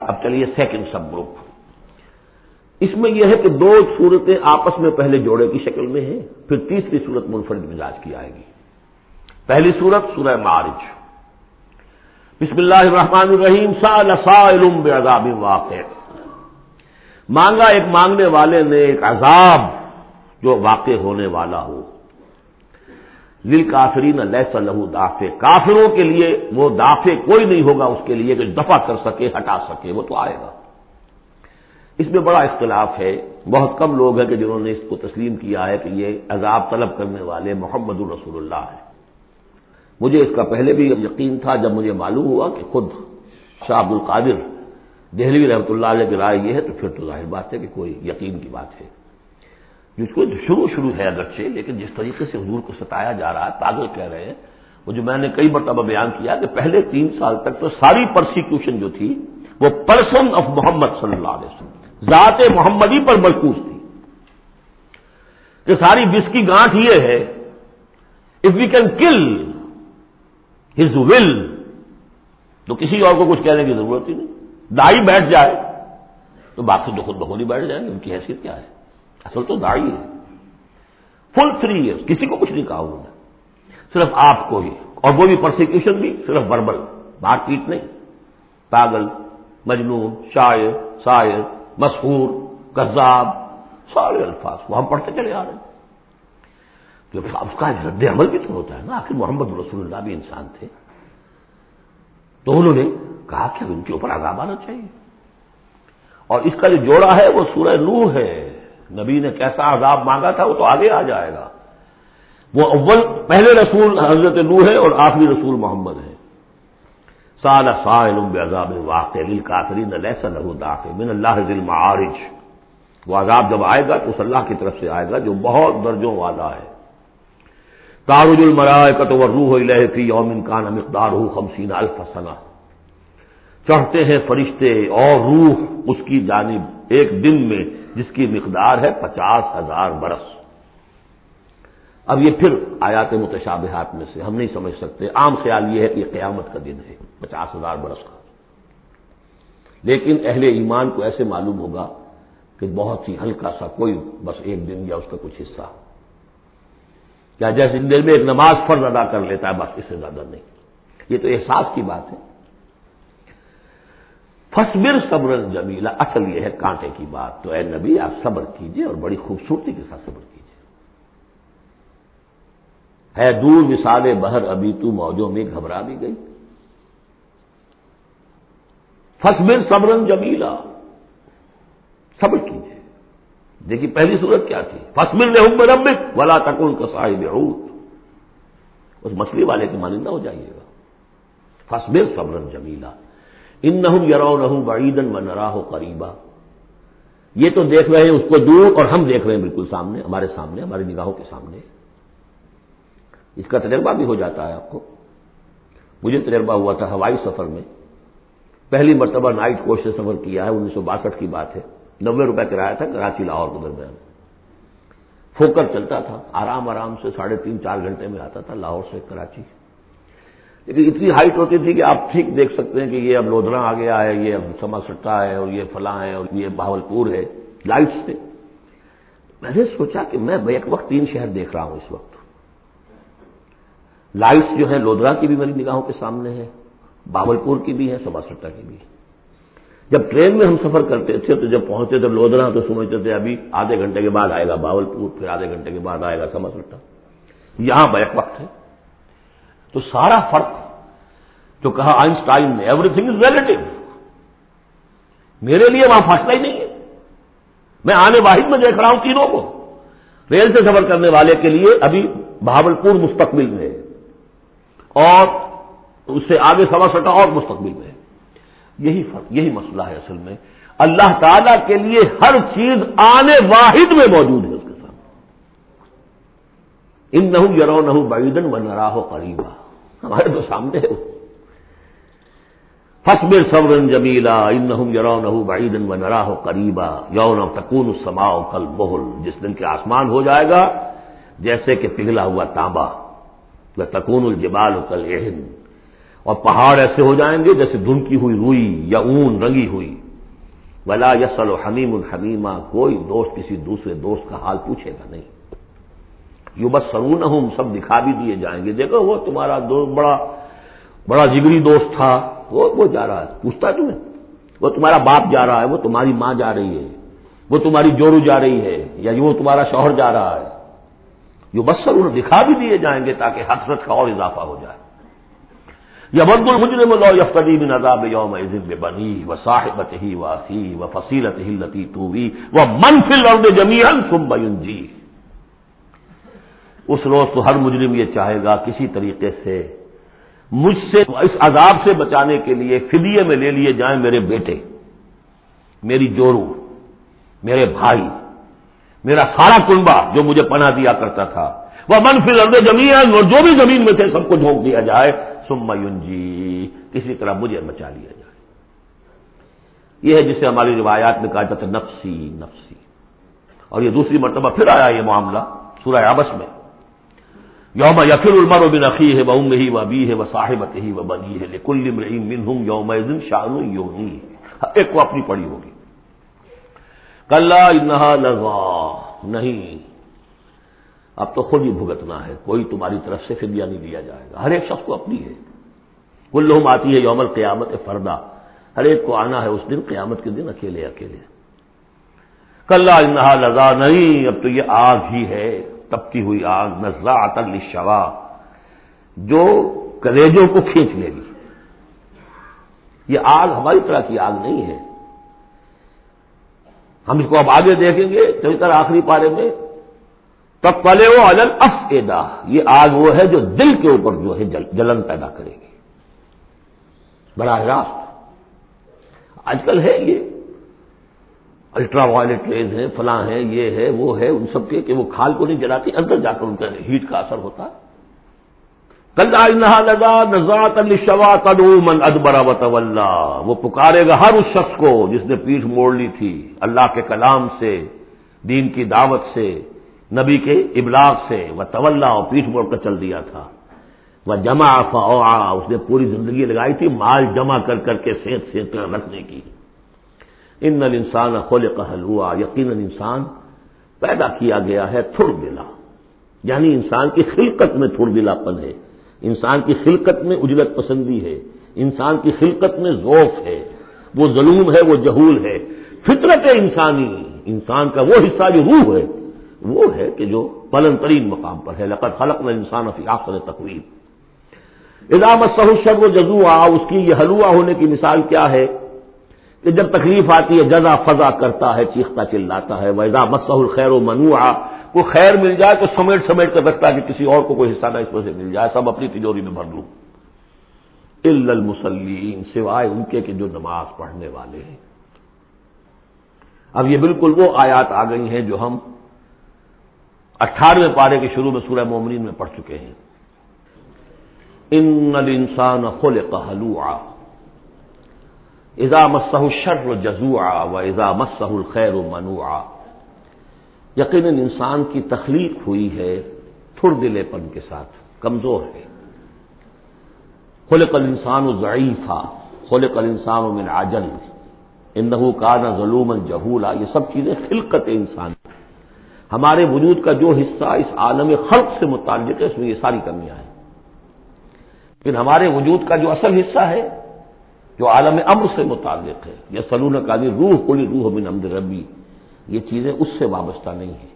اب چلیے second sub group اس میں یہ ہے کہ دو صورتیں آپس میں پہلے جوڑے کی شکل میں ہیں، پھر تیسری صورت منفرد مزاج کی آئے گی۔ پہلی صورت سورہ معارج۔ بسم اللہ الرحمن الرحیم سال علم عذاب واقع۔ مانگا ایک مانگنے والے نے ایک عذاب جو واقع ہونے والا ہو۔ دل کافرین نہ لہو دافے کافروں کے لیے وہ دافے کوئی نہیں ہوگا اس کے لیے کہ دفع کر سکے، ہٹا سکے، وہ تو آئے گا۔ اس میں بڑا اختلاف ہے۔ بہت کم لوگ ہیں کہ جنہوں نے اس کو تسلیم کیا ہے کہ یہ عذاب طلب کرنے والے محمد الرسول اللہ ہیں۔ مجھے اس کا پہلے بھی یقین تھا جب مجھے معلوم ہوا کہ خود شاہ عبد القادر دہلوی رحمۃ اللہ علیہ کی رائے یہ ہے تو پھر تو ظاہر بات ہے کہ کوئی یقین کی بات ہے۔ جس کو شروع شروع ہے اگرچہ لیکن جس طریقے سے حضور کو ستایا جا رہا ہے، پاگل کہہ رہے ہیں، وہ جو میں نے کئی مرتبہ بیان کیا کہ پہلے تین سال تک تو ساری پرسیکیوشن جو تھی، وہ پرسن آف محمد صلی اللہ علیہ وسلم، ذات محمدی پر مرکوز تھی۔ کہ ساری بس کی گانٹ یہ ہے if we can kill his will تو کسی اور کو کچھ کہنے کی ضرورت ہی نہیں۔ دائی بیٹھ جائے، تو باقی تو خود بخود ہی بیٹھ جائیں گے، ان کی حیثیت کیا ہے؟ اصل تو داڑھی ہے۔ فل تھری ایئرس کسی کو کچھ نہیں کہا انہوں نے۔ صرف آپ کو ہی۔ اور وہ بھی پرسیکیوشن بھی صرف بربل بات پیٹ نہیں۔ پاگل، مجنون، شاعر شاعر مشہور، کذاب، سارے الفاظ وہ ہم پڑھتے چلے آ رہے ہیں۔ اس کا رد عمل بھی تو ہوتا ہے نا۔ آخر محمد رسول اللہ بھی انسان تھے۔ تو انہوں نے کہا کہ ان کے اوپر عذاب آنا چاہیے۔ اور اس کا جو جوڑا ہے وہ سورہ نوح ہے۔ نبی نے کیسا عذاب مانگا تھا وہ تو آگے آ جائے گا۔ وہ اول پہلے رسول حضرت نو ہے اور آخری رسول محمد ہے۔ سال عذاب واقع کافرین لہو من اللہ ذل عارج وہ عذاب جب آئے گا تو اس اللہ کی طرف سے آئے گا جو بہت درجوں والا ہے۔ تارج المرائکت و روح الہ فی یوم کان مقدار ہو خمسین الفسنا چڑھتے ہیں فرشتے اور روح اس کی جانب ایک دن میں جس کی مقدار ہے پچاس ہزار برس۔ اب یہ پھر آیات متشابہات میں سے ہم نہیں سمجھ سکتے۔ عام خیال یہ ہے کہ یہ قیامت کا دن ہے، پچاس ہزار برس کا۔ لیکن اہل ایمان کو ایسے معلوم ہوگا کہ بہت ہی ہلکا سا کوئی بس ایک دن یا اس کا کچھ حصہ۔ کیا جیسے دن میں ایک نماز فرض ادا کر لیتا ہے، بس اس سے زیادہ نہیں۔ یہ تو احساس کی بات ہے۔ فصبر صبر جمیلا، اصل یہ ہے کانٹے کی بات۔ تو اے نبی، آپ صبر کیجیے اور بڑی خوبصورتی کے ساتھ صبر کیجیے۔ ہے دور مثال بہر ابھی تو موجوں میں گھبرا بھی گئی۔ فصبر صبر جمیلا، صبر کیجیے۔ دیکھیے پہلی صورت کیا تھی؟ فصبر رحم ربک ولا تکن کا صاحب اس مچھلی والے کے مانندہ ہو جائیے گا۔ فصبر صبر جمیلا ان نہ یرو نہ بعیدن و نرا ہو قریبا۔ یہ تو دیکھ رہے ہیں، اس کو دور اور ہم دیکھ رہے ہیں بالکل سامنے، ہمارے سامنے، ہماری نگاہوں کے سامنے۔ اس کا تجربہ بھی ہو جاتا ہے آپ کو۔ مجھے تجربہ ہوا تھا ہوائی سفر میں۔ پہلی مرتبہ نائٹ کوچ سے سفر کیا ہے، انیس سو باسٹھ کی بات ہے۔ نوے روپے کرایہ تھا، کراچی، لاہور کے درمیان۔ فوکر چلتا تھا، آرام آرام سے ساڑھے تین چار گھنٹے میں آتا تھا، لاہور سے کراچی۔ لیکن اتنی ہائٹ ہوتی تھی کہ آپ ٹھیک دیکھ سکتے ہیں کہ یہ اب لودھرا آ گیا ہے یہ اب سما سٹا ہے اور یہ فلاں ہے اور یہ بہاول پور ہے لائٹ سے میں نے سوچا کہ میں ایک وقت تین شہر دیکھ رہا ہوں اس وقت۔ لائٹس جو ہے لودھرا کی بھی میری نگاہوں کے سامنے ہے باول پور کی بھی ہے سما سٹا کی بھی ہے جب ٹرین میں ہم سفر کرتے تھے تو جب پہنچتے تھے لودھرا تو سمجھتے تھے ابھی آدھے گھنٹے کے بعد آئے گا باول پور پھر آدھے گھنٹے کے بعد آئے گا سما سٹا۔ یہاں بیک وقت ہے۔ تو سارا فرق جو کہا آئنسٹائن نے ایوری تھنگ از ریلیٹو میرے لیے وہاں فاصلہ ہی نہیں ہے۔ میں آنے واحد میں دیکھ رہا ہوں تینوں کو۔ ریل سے سفر کرنے والے کے لیے ابھی بہاول پور مستقبل میں ہے۔ اور اس سے آگے سوا سٹا اور مستقبل میں ہے۔ یہی فرق، یہی مسئلہ ہے اصل میں۔ اللہ تعالی کے لیے ہر چیز آنے واحد میں موجود ہے۔ ان نہ یرو نہ بعیدن و نہ ہو قریبا۔ ہمارے تو سامنے ہے فصبر صبر جمیلا ان یرو نہ بعیدن و نرا ہو قریبا۔ یون تکون سماؤ کل بہل جس دن کے آسمان ہو جائے گا، جیسے کہ پگھلا ہوا تانبا۔ تکون الجبال کل اہن اور پہاڑ ایسے ہو جائیں گے جیسے دھن کی ہوئی روئی یا اون رنگی ہوئی۔ ولا یسل و حمیم الحمیمہ کوئی دوست کسی دوسرے دوست کا حال پوچھے گا نہیں۔ یو بس سرون ہوں سب دکھا بھی دیے جائیں گے۔ دیکھو، وہ تمہارا دوست بڑا بڑا جگری دوست تھا۔ وہ وہ جا رہا ہے۔ پوچھتا ہے تمہیں۔ وہ تمہارا باپ جا رہا ہے، وہ تمہاری ماں جا رہی ہے۔ وہ تمہاری جورو جا رہی ہے یا وہ تمہارا شوہر جا رہا ہے۔ جو بس سرون دکھا بھی دیے جائیں گے تاکہ حسرت کا اور اضافہ ہو جائے۔ یا بد المجرم لو یفتدی من عذاب یوم عزب بنی و صاحبت ہی واسی و فصیلت ہی لتی تو وہ منفل اور جمیان ثم جی اس روز تو ہر مجرم یہ چاہے گا کسی طریقے سے، مجھ سے، اس عذاب سے بچانے کے لیے فدیے میں لے لیے جائیں میرے بیٹے، میری جورو، میرے بھائی، میرا سارا کنبا جو مجھے پناہ دیا کرتا تھا۔ وہ من فی الرد زمین اور جو بھی زمین میں تھے سب کو جھونک دیا جائے۔ سم جی کسی طرح مجھے بچا لیا جائے۔ یہ ہے جسے ہماری روایات میں کہا جاتا نفسی نفسی۔ اور یہ دوسری مرتبہ پھر آیا یہ معاملہ سورہ آبس میں۔ یوم یقین المر و بن عقی ہے وہ ام ہی و بی ہے وہ صاحبت ہی وہ بنی ہے کل من ہوں یوم شان یونی ایک کو اپنی پڑی ہوگی۔ کل انہا لگا نہیں۔ اب تو خود ہی بھگتنا ہے۔ کوئی تمہاری طرف سے فدیہ نہیں دیا جائے گا۔ ہر ایک شخص کو اپنی ہے۔ کل آتی ہے یومل قیامت فردا۔ ہر ایک کو آنا ہے اس دن، قیامت کے دن، اکیلے اکیلے۔ کل انہا لگا نہیں، اب تو یہ آگ ہی ہے۔ تپتی ہوئی آگ نزا عطل شوا جو کلیجوں کو کھینچ لے گی۔ یہ آگ ہماری طرح کی آگ نہیں ہے۔ ہم اس کو اب آگے دیکھیں گے چل کر آخری پارے میں تب پلے وہ الل اف یہ آگ وہ ہے جو دل کے اوپر جو ہے جلن پیدا کرے گی۔ براہ راست۔ آج کل ہے یہ الٹرا وائلٹ ریز ہیں، فلاں ہیں، یہ ہے، وہ ہے، ان سب کے کہ وہ کھال کو نہیں جلاتی، اندر جا کر ان کا ہیٹ کا اثر ہوتا۔ کل نہا لگا نزات شوا تدو من ادبرا وطول وہ پکارے گا ہر اس شخص کو جس نے پیٹھ موڑ لی تھی، اللہ کے کلام سے، دین کی دعوت سے، نبی کے ابلاغ سے، وہ طول اور پیٹھ موڑ کر چل دیا تھا۔ وہ جمع اس نے پوری زندگی لگائی تھی، مال جمع کر کر کے سینت سینت رکھنے کی۔ ان انسان خول قہل ہوا یقیناً انسان پیدا کیا گیا ہے تھر دلا یعنی انسان کی خلقت میں تھر دلا پن ہے۔ انسان کی خلقت میں اجرت پسندی ہے۔ انسان کی خلقت میں ذوف ہے۔ وہ ظلم ہے، وہ جہول ہے۔ فطرت انسانی، انسان کا وہ حصہ جو روح ہے، وہ ہے کہ جو پلن ترین مقام پر ہے۔ لقت خلق میں انسان فی آخر تقریب ادامت سہوشر و جزو آ اس کی یہ حلوا ہونے کی مثال کیا ہے؟ کہ جب تکلیف آتی ہے، جزا، فضا کرتا ہے، چیختا، چلاتا ہے ویزا مسح الخیر و منوع کو خیر مل جائے تو سمیٹ سمیٹ کر رکھتا ہے کہ کسی اور کو کوئی حصہ نہ اس میں سے مل جائے، سب اپنی تجوری میں بھر لوں المسلین سوائے ان کے کہ جو نماز پڑھنے والے ہیں۔ اب یہ بالکل وہ آیات آ گئی ہیں جو ہم اٹھارہویں پارے کے شروع میں سورہ مومنین میں پڑھ چکے ہیں۔ ان انسان خلق حلوعا ایزا مسح شر و جزوا و ایزا مسح الخیر و منوع یقیناً انسان کی تخلیق ہوئی ہے تھر دلے پن کے ساتھ، کمزور ہے۔ خلق الانسان و ضعیفہ خلق الانسان و من عجل۔ اندہ کا نہ ظلم جہولا، یہ سب چیزیں خلقت انسان۔ ہمارے وجود کا جو حصہ اس عالم خلق سے متعلق ہے، اس میں یہ ساری کمیاں ہیں۔ لیکن ہمارے وجود کا جو اصل حصہ ہے جو عالم امر سے متعلق ہے. یا سلون کا روح کلی روح بن امد ربی. یہ چیزیں اس سے وابستہ نہیں ہیں.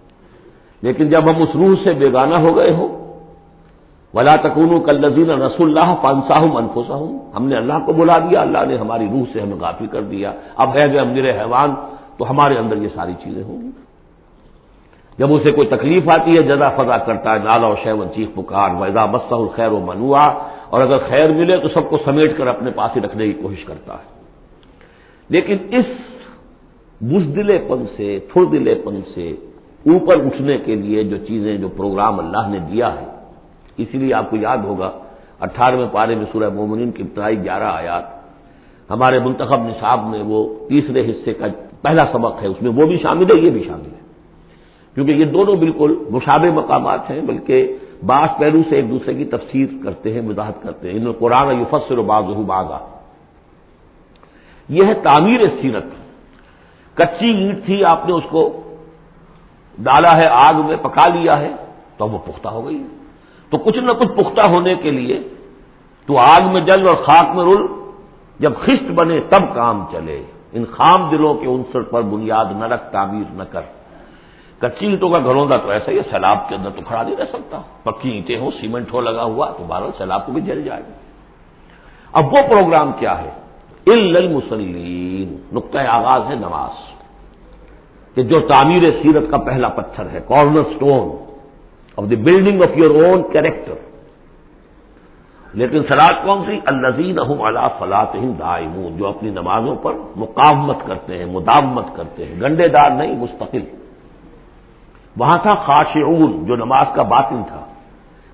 لیکن جب ہم اس روح سے بیگانہ ہو گئے ہوں، ولا تکون کلزین رس اللہ پانسا ہوں انفوسا ہوں ہم نے اللہ کو بلا دیا، اللہ نے ہماری روح سے ہمیں غافی کر دیا. اب ہے گئے امیر حیوان، تو ہمارے اندر یہ ساری چیزیں ہوں گی. جب اسے کوئی تکلیف آتی ہے، جزا فضا کرتا ہے، نالا و شیون چیخ پکار ویزا مسح الخیر و منوا اور اگر خیر ملے تو سب کو سمیٹ کر اپنے پاس ہی رکھنے کی کوشش کرتا ہے۔ لیکن اس بزدلے پن سے دلے پن سے اوپر اٹھنے کے لیے جو چیزیں، جو پروگرام اللہ نے دیا ہے، اسی لیے آپ کو یاد ہوگا، اٹھارہویں پارے میں سورہ مومنین کی ابتدائی گیارہ آیات، ہمارے منتخب نصاب میں وہ تیسرے حصے کا پہلا سبق ہے، اس میں وہ بھی شامل ہے، یہ بھی شامل ہے۔ کیونکہ یہ دونوں بالکل مشابہ مقامات ہیں، بلکہ بعض پہلو سے ایک دوسرے کی تفسیر کرتے ہیں، وضاحت کرتے ہیں۔ ان قرآن یفسر و باز بازا یہ ہے تعمیر سیرت کچی اینٹ تھی، آپ نے اس کو ڈالا ہے آگ میں، پکا لیا ہے، تو وہ پختہ ہو گئی۔ تو کچھ نہ کچھ پختہ ہونے کے لیے تو آگ میں جل اور خاک میں رول جب خشت بنے تب کام چلے۔ ان خام دلوں کے عنصر پر بنیاد نہ رکھ، تعمیر نہ کر۔ کچی اینٹوں کا گھروں کا تو ایسا ہی سیلاب کے اندر تو کھڑا نہیں رہ سکتا۔ پکی اینٹیں ہو سیمنٹ ہو، لگا ہوا تو بارہ سیلاب کو بھی جل جائے گا۔ اب وہ پروگرام کیا ہے؟ المسلین نقطۂ آغاز ہے نماز۔ کہ جو تعمیر سیرت کا پہلا پتھر ہے corner stone of the building of your own character لیکن سلاد کون سی؟ الزین احم اللہ فلاط دائمون۔ جو اپنی نمازوں پر مقامت کرتے ہیں، مداومت کرتے ہیں۔ گنڈے دار نہیں، مستقل۔ وہاں تھا خاشعون، جو نماز کا باطن تھا۔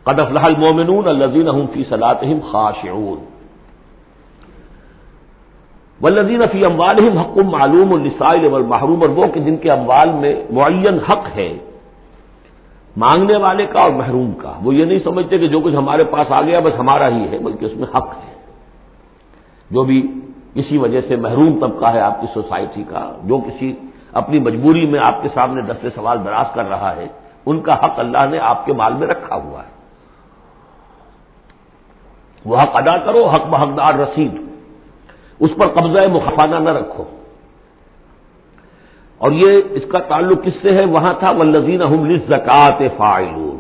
قدف لحل مومنون الزین فی صلاحم خاشعون۔ ولزین فی اموال حق معلوم السائل محروم اور وہ کہ جن کے اموال میں معین حق ہے، مانگنے والے کا اور محروم کا۔ وہ یہ نہیں سمجھتے کہ جو کچھ ہمارے پاس آ گیا بس ہمارا ہی ہے، بلکہ اس میں حق ہے۔ جو بھی کسی وجہ سے محروم طبقہ ہے آپ کی سوسائٹی کا، جو کسی اپنی مجبوری میں آپ کے سامنے دس سوال دراز کر رہا ہے، ان کا حق اللہ نے آپ کے مال میں رکھا ہوا ہے۔ وہ حق ادا کرو، حق بحقدار رسید۔ اس پر قبضہ مخفانہ نہ رکھو۔ اور یہ اس کا تعلق کس سے ہے؟ وہاں تھا ولزین زکات فائلون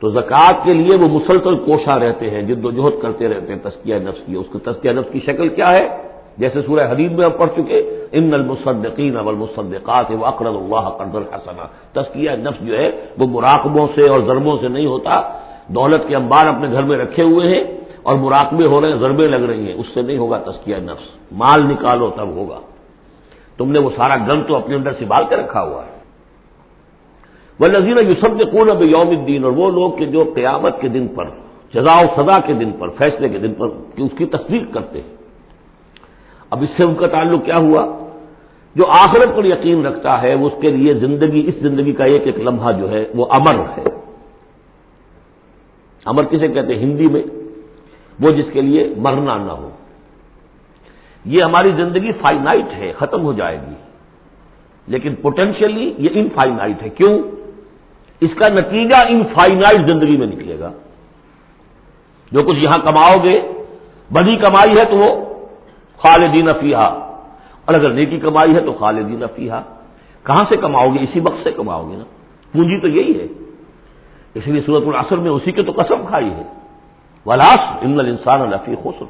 تو زکوٰۃ کے لیے وہ مسلسل کوشاں رہتے ہیں، جد و جہد کرتے رہتے ہیں تسکیہ نفس کی۔ اس کے تسکیہ نفس کی شکل کیا ہے؟ جیسے سورہ حدید میں ہم پڑھ چکے، ان المصدقین اول مصدقات و اقرض اللہ قرض الحسنہ تسکیہ نفس جو ہے، وہ مراقبوں سے اور ضربوں سے نہیں ہوتا۔ دولت کے انبار اپنے گھر میں رکھے ہوئے ہیں اور مراقبے ہو رہے ہیں، ضربے لگ رہی ہیں۔ اس سے نہیں ہوگا تسکیہ نفس۔ مال نکالو، تب ہوگا۔ تم نے وہ سارا گن تو اپنے اندر سنبھال کے رکھا ہوا ہے۔ وہ نذیر یوسف نے کون اب یوم الدین اور وہ لوگ کہ جو قیامت کے دن پر جزا و سزا کے دن پر، فیصلے کے دن پر، کہ اس کی تصدیق کرتے ہیں۔ اب اس سے ان کا تعلق کیا ہوا؟ جو آخرت پر یقین رکھتا ہے، وہ اس کے لیے زندگی، اس زندگی کا ایک ایک لمحہ جو ہے، وہ امر ہے۔ امر کسے کہتے ہیں؟ ہندی میں۔ وہ جس کے لیے مرنا نہ ہو۔ یہ ہماری زندگی فائنائٹ ہے، ختم ہو جائے گی۔ لیکن پوٹینشیلی یہ انفائنائٹ ہے۔ کیوں؟ اس کا نتیجہ انفائنائٹ زندگی میں نکلے گا۔ جو کچھ یہاں کماؤ گے، بڑی کمائی ہے تو وہ خالدین فیحا اور اگر نیکی کمائی ہے تو خالدین فیحا کہاں سے کماؤ گے؟ اسی وقت سے کماؤ گے نا۔ پونجی تو یہی ہے۔ اس لیے صورت العصر میں اسی کے تو قسم کھائی ہے۔ ولاس، ان انسان الفی خسر۔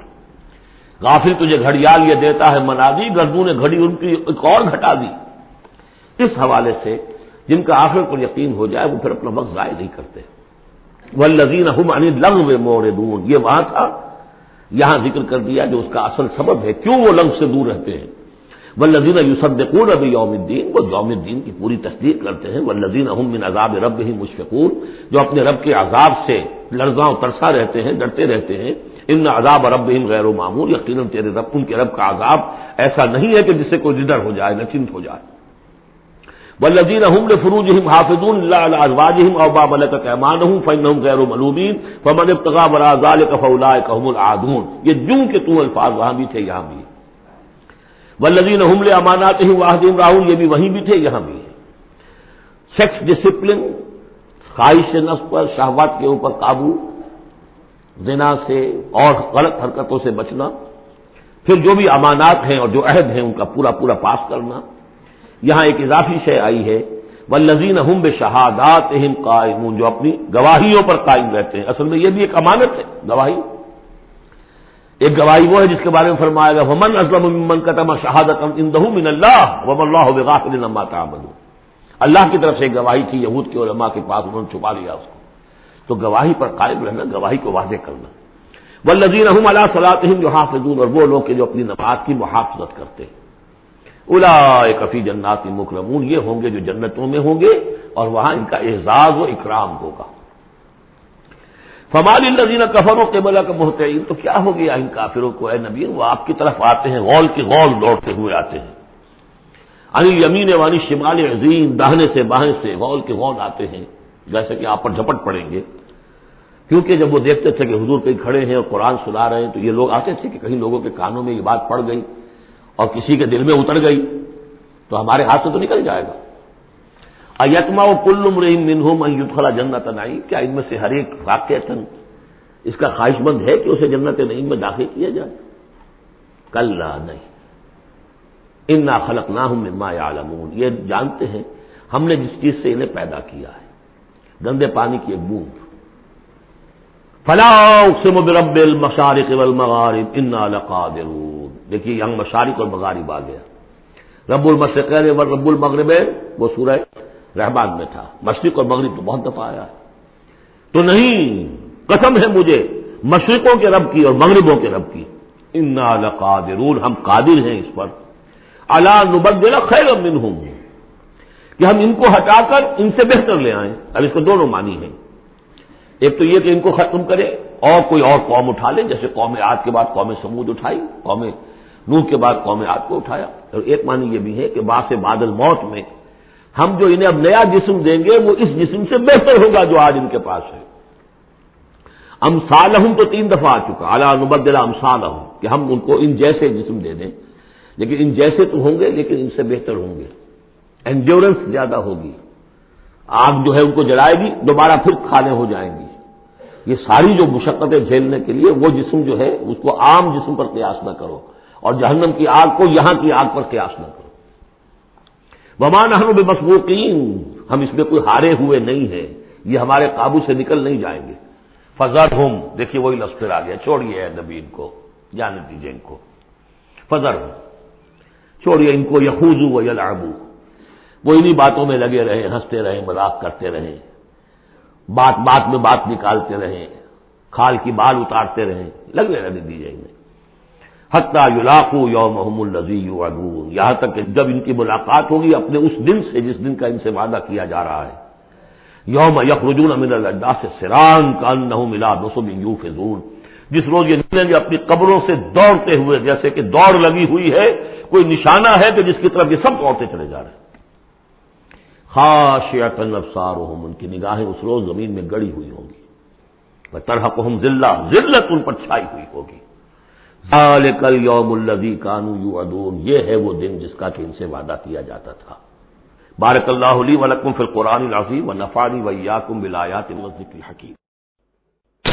غافل تجھے گھڑیال یہ دیتا ہے منا دی، گردوں نے گھڑی ان کی ایک اور گھٹا دی۔ اس حوالے سے جن کا آخر پر یقین ہو جائے، وہ پھر اپنا وقت ضائع نہیں کرتے۔ وہ لذین لنگ مور دون یہ وہاں تھا یہاں ذکر کر دیا جو اس کا اصل سبب ہے، کیوں وہ لنگ سے دور رہتے ہیں؟ وہ لذین یوسد ابھی یوم الدین وہ یوم الدین کی پوری تصدیق کرتے ہیں۔ وہ لذین من عذاب رب ہی مشفقور جو اپنے رب کے عذاب سے لرزاں ترسا رہتے ہیں، ڈرتے رہتے ہیں۔ ان عذاب رب غیر و معمول یقیناً تیرے رب، ان کے رب کا عذاب ایسا نہیں ہے کہ جس سے کوئی ڈر ہو جائے نچنت ہو جائے۔ ولزین احمد فروج حافظ اللہ اوبا ملک کمان ہوں فن غیر ملوبین فمن ابتغا برازال کفلا کہم العدون یہ جوں کے تو الفاظ وہاں بھی تھے، یہاں بھی. ولزین حمل امانات ہی واحدین راہل یہ بھی وہیں بھی تھے، یہاں بھی. سیکس ڈسپلن خواہش نفس پر، شہوات کے اوپر قابو، زنا سے اور غلط حرکتوں سے بچنا، پھر جو بھی امانات ہیں اور جو عہد ہیں، ان کا پورا پورا پاس کرنا یہاں ایک اضافی شے آئی ہے وہ ہم بے شہادات قائمون، جو اپنی گواہیوں پر قائم رہتے ہیں۔ اصل میں یہ بھی ایک امانت ہے، گواہی۔ ایک گواہی وہ ہے جس کے بارے میں فرمایا گا ومن ازلم من قتم شہادت من اللہ وم اللہ غافل نما تعمل اللہ کی طرف سے ایک گواہی تھی، یہود کے علماء کے پاس انہوں نے چھپا لیا اس کو۔ تو گواہی پر قائم رہنا، گواہی کو واضح کرنا۔ وہ لذین اللہ صلاح جو حافظون اور وہ لوگ جو اپنی نماز کی محافظت کرتے ہیں۔ الا کفی جنات مکرمون، یہ ہوں گے جو جنتوں میں ہوں گے، اور وہاں ان کا اعزاز و اکرام ہوگا۔ فمال الزین کفر و قبلا کا محتعین تو کیا ہو گیا ان کافروں کو؟ اے نبی وہ آپ کی طرف آتے ہیں، غول کے غول دوڑتے ہوئے آتے ہیں۔ انل یمین وانی شمال عظیم دہنے سے باہیں سے غول کے غول آتے ہیں، جیسے کہ آپ پر جھپٹ پڑیں گے۔ کیونکہ جب وہ دیکھتے تھے کہ حضور کہیں کھڑے ہیں اور قرآن سنا رہے ہیں، تو یہ لوگ آتے تھے کہ کہیں لوگوں کے کانوں میں یہ بات پڑ گئی۔ اور کسی کے دل میں اتر گئی تو ہمارے ہاتھ سے تو نکل جائے گا۔ ایتما و کل مریم منہم خلا جنت نئی کیا ان میں سے ہر ایک واقع اس کا خواہش مند ہے کہ اسے جنت نعیم میں داخل کیا جائے؟ کل نہیں۔ ان نہ خلق نہ ہوں مما عالمون یہ جانتے ہیں، ہم نے جس چیز سے انہیں پیدا کیا ہے۔ گندے پانی کی ایک بوند۔ فلاح برب المشارق والمغارب، انا لقادرون۔ دیکھیے یہاں مشارق اور مغارب آ گیا۔ رب المشرق رب المغرب وہ سورہ رحمان میں تھا۔ مشرق اور مغرب تو بہت دفعہ آیا۔ تو نہیں، قسم ہے مجھے، مشرقوں کے رب کی اور مغربوں کے رب کی۔ انا لقادرون، ہم قادر ہیں اس پر۔ اللہ نبدلا خیر من ہوں کہ ہم ان کو ہٹا کر ان سے بہتر لے آئیں۔ اب اس کو دونوں مانی ہیں۔ ایک تو یہ کہ ان کو ختم کرے اور کوئی اور قوم اٹھا لے جیسے قوم آج کے بعد قوم سمود اٹھائی، قوم نوح کے بعد قوم آج کو اٹھایا۔ اور ایک معنی یہ بھی ہے کہ باس بادل موت میں ہم جو انہیں اب نیا جسم دیں گے، وہ اس جسم سے بہتر ہوگا جو آج ان کے پاس ہے۔ امسال ہوں تو تین دفعہ آ چکا۔ اعلیٰ نبدلا امسال ہوں کہ ہم ان کو ان جیسے جسم دے دیں۔ لیکن ان جیسے تو ہوں گے، لیکن ان سے بہتر ہوں گے۔ انڈیورنس زیادہ ہوگی۔ آگ جو ہے ان کو جلائے گی، دوبارہ پھر کھانے ہو جائیں گی۔ یہ ساری جو مشقتیں جھیلنے کے لیے وہ جسم جو ہے، اس کو عام جسم پر قیاس نہ کرو۔ اور جہنم کی آگ کو یہاں کی آگ پر قیاس نہ کرو۔ ومان ہم بے مسبوقین ہم اس میں کوئی ہارے ہوئے نہیں ہیں۔ یہ ہمارے قابو سے نکل نہیں جائیں گے۔ فضر ہوم دیکھیے وہی لفظ پھر آ گیا۔ چھوڑیے نبی ان کو جانے دیجیے ان کو۔ فضر ہوں چھوڑیے ان کو یقوزو و یلعبو وہ انہیں باتوں میں لگے رہے ہنستے رہیں، مذاق کرتے رہیں۔ بات بات میں بات نکالتے رہیں۔ کھال کی بال اتارتے رہیں۔ لگے رہنے دیجیے انہیں۔ حتہ یولاقو یوم محمد النزی ادون یہاں تک کہ جب ان کی ملاقات ہوگی اپنے اس دن سے جس دن کا ان سے وعدہ کیا جا رہا ہے۔ یوم یخرجون امن اللہ سے سران کا ان ملا دو یو فضون جس روز یہ نکلیں گے اپنی قبروں سے دوڑتے ہوئے جیسے کہ دوڑ لگی ہوئی ہے، کوئی نشانہ ہے کہ جس کی طرف یہ سب دوڑتے چلے جا رہے ہیں۔ خاص افسار ان کی نگاہیں اس روز زمین میں گڑی ہوئی ہوں گی۔ طرح کو ہم ضلع ان پر چھائی ہوئی ہوگی۔ کل یوم الدی کانو یو ادون یہ ہے وہ دن جس کا کہ ان سے وعدہ کیا جاتا تھا۔ بارک اللہ علی ولکم فی القرآن العظیم و نفاری ویاکم بلایات مسجد کی حکیم۔